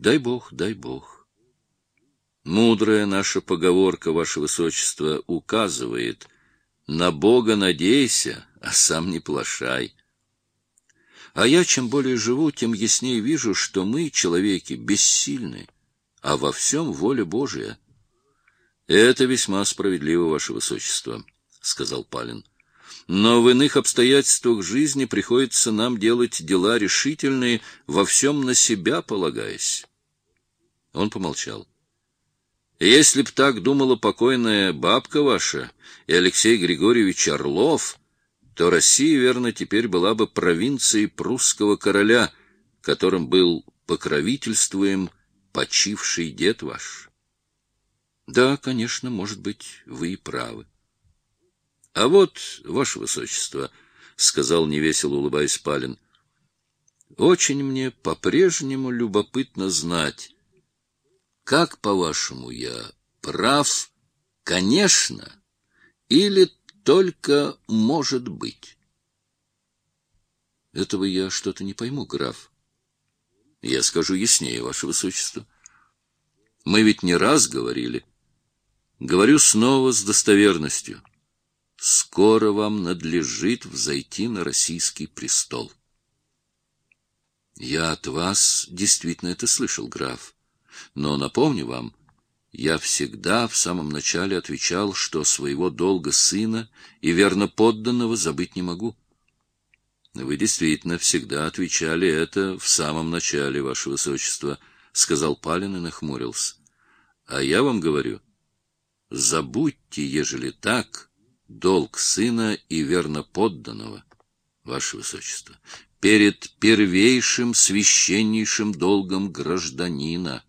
Дай бог, дай бог. Мудрая наша поговорка, ваше высочество, указывает: на Бога надейся, а сам не плашай. А я чем более живу, тем яснее вижу, что мы, человеки, бессильны, а во всем воля Божия. Это весьма справедливо, ваше высочество, сказал Палин. Но в иных обстоятельствах жизни приходится нам делать дела решительные, во всем на себя полагаясь. Он помолчал. Если б так думала покойная бабка ваша и Алексей Григорьевич Орлов, то Россия, верно, теперь была бы провинцией прусского короля, которым был покровительствуем почивший дед ваш. Да, конечно, может быть, вы и правы. А вот, ваше высочество, сказал невесело улыбаясь Палин. Очень мне по-прежнему любопытно знать, как, по-вашему, я прав, конечно, или только может быть? Этого я что-то не пойму, граф. Я скажу яснее, ваше высочество. Мы ведь не раз говорили. Говорю снова с достоверностью. Скоро вам надлежит взойти на российский престол. Я от вас действительно это слышал, граф. Но напомню вам, я всегда в самом начале отвечал, что своего долга сына и верно подданного забыть не могу. Вы действительно всегда отвечали это в самом начале, ваше высочество, сказал Палин и нахмурился. А я вам говорю, забудьте, ежели так, долг сына и верно подданного, ваше высочество, перед первейшим священнейшим долгом гражданина.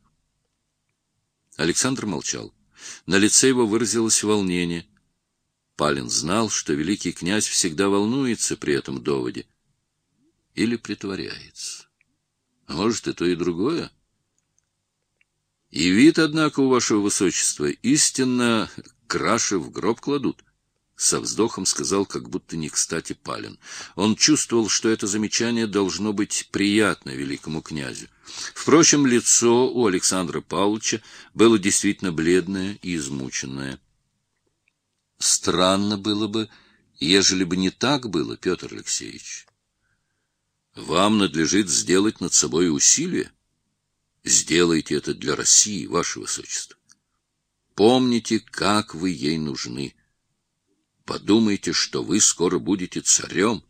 Александр молчал. На лице его выразилось волнение. Палин знал, что великий князь всегда волнуется при этом доводе или притворяется. А может, и то, и другое. И вид, однако, у вашего высочества истинно краши в гроб кладут со вздохом сказал, как будто не кстати Палин. Он чувствовал, что это замечание должно быть приятно великому князю. Впрочем, лицо у Александра Павловича было действительно бледное и измученное. Странно было бы, ежели бы не так было, Петр Алексеевич. Вам надлежит сделать над собой усилие. Сделайте это для России, ваше высочество. Помните, как вы ей нужны. Подумайте, что вы скоро будете царем.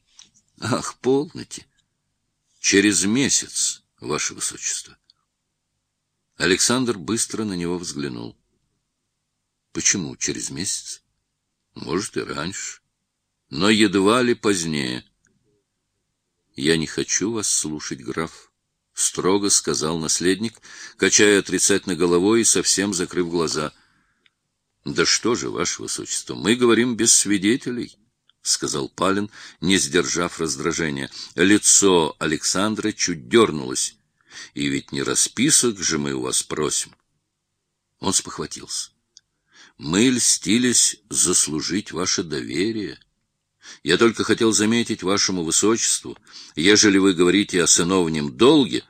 Ах, полноте. Через месяц, ваше высочество. Александр быстро на него взглянул. Почему через месяц? Может, и раньше, но едва ли позднее. Я не хочу вас слушать, граф, строго сказал наследник, качая отрицательно головой и совсем закрыв глаза. Да что же, ваше высочество, мы говорим без свидетелей, сказал Палин, не сдержав раздражения. Лицо Александра чуть дернулось. И ведь не расписок же мы у вас просим. Он спохватился. Мы льстились заслужить ваше доверие. Я только хотел заметить вашему высочеству, ежели вы говорите о сыновнем долге,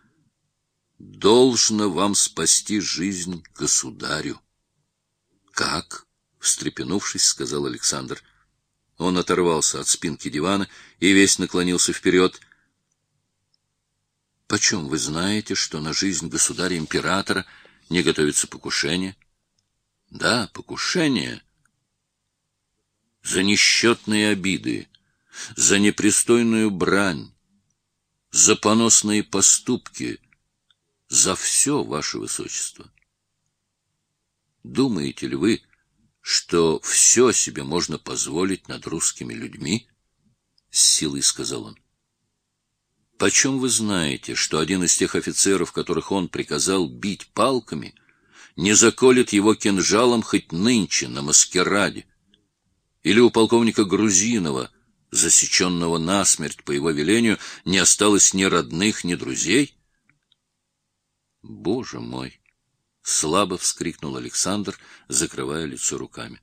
должно вам спасти жизнь государю. Как? встрепенувшись, сказал Александр. Он оторвался от спинки дивана и весь наклонился вперед. Почем вы знаете, что на жизнь государя-императора не готовится покушение? Да, покушение. За несчетные обиды, за непристойную брань, за поносные поступки, за все, ваше высочество. Думаете ли вы, что все себе можно позволить над русскими людьми? С силой сказал он. Почем вы знаете, что один из тех офицеров, которых он приказал бить палками, не заколет его кинжалом хоть нынче на маскараде? Или у полковника Грузинова, засеченного насмерть по его велению, не осталось ни родных, ни друзей? Боже мой! Слабо вскрикнул Александр, закрывая лицо руками.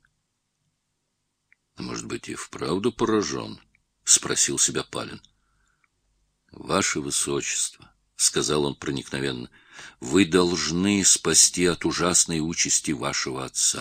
Может быть, и вправду поражен? спросил себя Палин. Ваше высочество, сказал он проникновенно, Вы должны спасти от ужасной участи вашего отца.